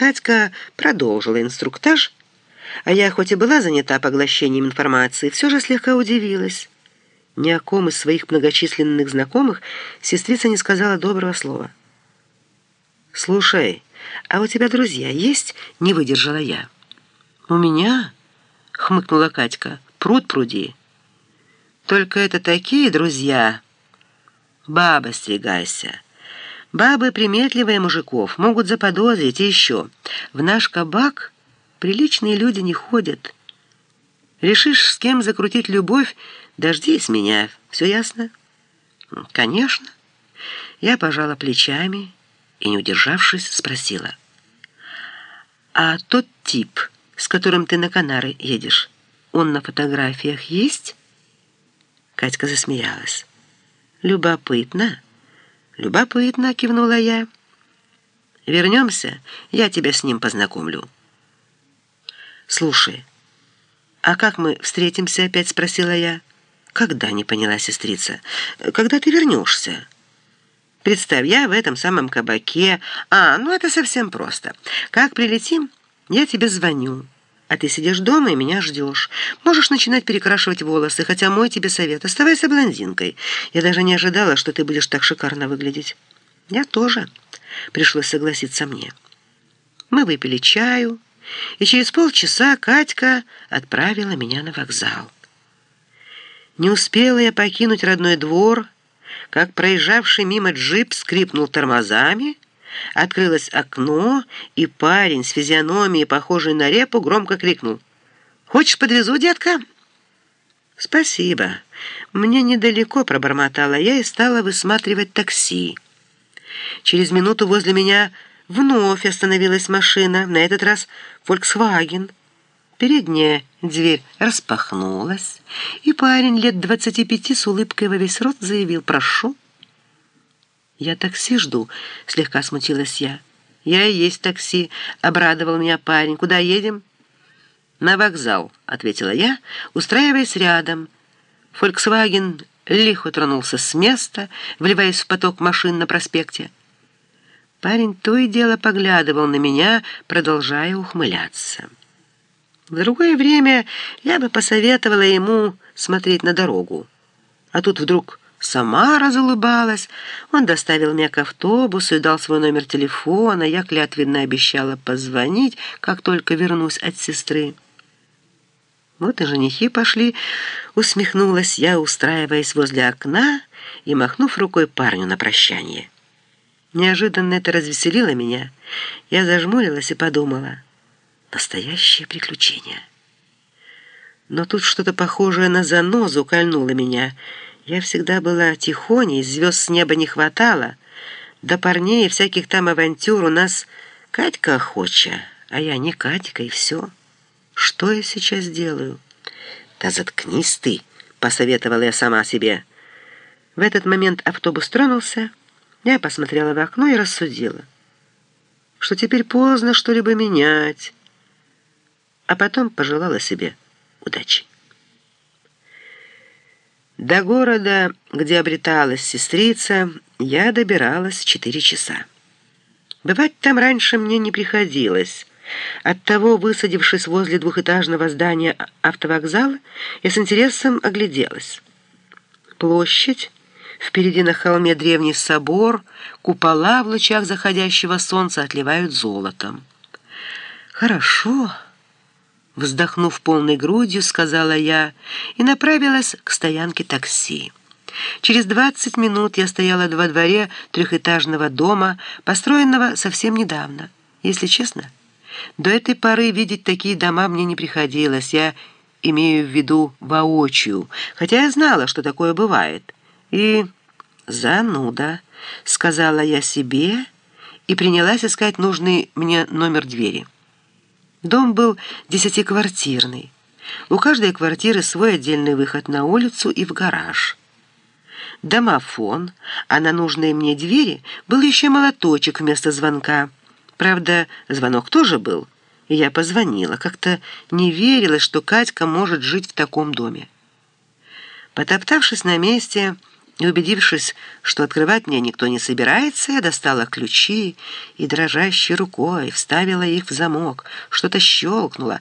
Катька продолжила инструктаж, а я, хоть и была занята поглощением информации, все же слегка удивилась. Ни о ком из своих многочисленных знакомых сестрица не сказала доброго слова. «Слушай, а у тебя друзья есть?» — не выдержала я. «У меня?» — хмыкнула Катька. «Пруд пруди». «Только это такие друзья!» «Баба, стригайся!» Бабы, приметливые мужиков, могут заподозрить и еще. В наш кабак приличные люди не ходят. Решишь, с кем закрутить любовь, дождись меня. Все ясно? Конечно. Я пожала плечами и, не удержавшись, спросила. А тот тип, с которым ты на Канары едешь, он на фотографиях есть? Катька засмеялась. Любопытно. «Любопытно», — кивнула я. «Вернемся, я тебя с ним познакомлю». «Слушай, а как мы встретимся?» — опять спросила я. «Когда?» — не поняла сестрица. «Когда ты вернешься?» «Представь, я в этом самом кабаке. А, ну это совсем просто. Как прилетим, я тебе звоню». А ты сидишь дома и меня ждешь. Можешь начинать перекрашивать волосы, хотя мой тебе совет. Оставайся блондинкой. Я даже не ожидала, что ты будешь так шикарно выглядеть. Я тоже. Пришлось согласиться мне. Мы выпили чаю, и через полчаса Катька отправила меня на вокзал. Не успела я покинуть родной двор, как проезжавший мимо джип скрипнул тормозами, Открылось окно, и парень с физиономией, похожей на репу, громко крикнул. «Хочешь, подвезу, детка?» «Спасибо. Мне недалеко», — пробормотала я и стала высматривать такси. Через минуту возле меня вновь остановилась машина, на этот раз «Фольксваген». Передняя дверь распахнулась, и парень лет двадцати пяти с улыбкой во весь рот заявил «Прошу». «Я такси жду», — слегка смутилась я. «Я и есть такси», — обрадовал меня парень. «Куда едем?» «На вокзал», — ответила я, устраиваясь рядом. «Фольксваген» лихо тронулся с места, вливаясь в поток машин на проспекте. Парень то и дело поглядывал на меня, продолжая ухмыляться. В другое время я бы посоветовала ему смотреть на дорогу. А тут вдруг сама разулыбалась. Он доставил меня к автобусу и дал свой номер телефона. Я клятвенно обещала позвонить, как только вернусь от сестры. Вот и женихи пошли, усмехнулась я, устраиваясь возле окна и махнув рукой парню на прощание. Неожиданно это развеселило меня. Я зажмурилась и подумала. Настоящее приключение. Но тут что-то похожее на занозу кольнуло меня — я всегда была тихоней, звезд с неба не хватало. До парней и всяких там авантюр у нас Катька охоча, а я не Катька, и все. Что я сейчас делаю? Да заткнись ты, посоветовала я сама себе. В этот момент автобус тронулся, я посмотрела в окно и рассудила, что теперь поздно что-либо менять, а потом пожелала себе удачи. До города, где обреталась сестрица, я добиралась четыре часа. Бывать там раньше мне не приходилось. Оттого, высадившись возле двухэтажного здания автовокзала, я с интересом огляделась. Площадь, впереди на холме древний собор, купола в лучах заходящего солнца отливают золотом. «Хорошо». Вздохнув полной грудью, сказала я и направилась к стоянке такси. Через двадцать минут я стояла во дворе трехэтажного дома, построенного совсем недавно. Если честно, до этой поры видеть такие дома мне не приходилось. Я имею в виду воочию, хотя я знала, что такое бывает. И зануда, сказала я себе и принялась искать нужный мне номер двери. Дом был десятиквартирный. У каждой квартиры свой отдельный выход на улицу и в гараж. Домофон, а на нужной мне двери был еще молоточек вместо звонка. Правда, звонок тоже был, и я позвонила. Как-то не верила, что Катька может жить в таком доме. Потоптавшись на месте, И убедившись, что открывать мне никто не собирается, я достала ключи и дрожащей рукой вставила их в замок. Что-то щелкнуло,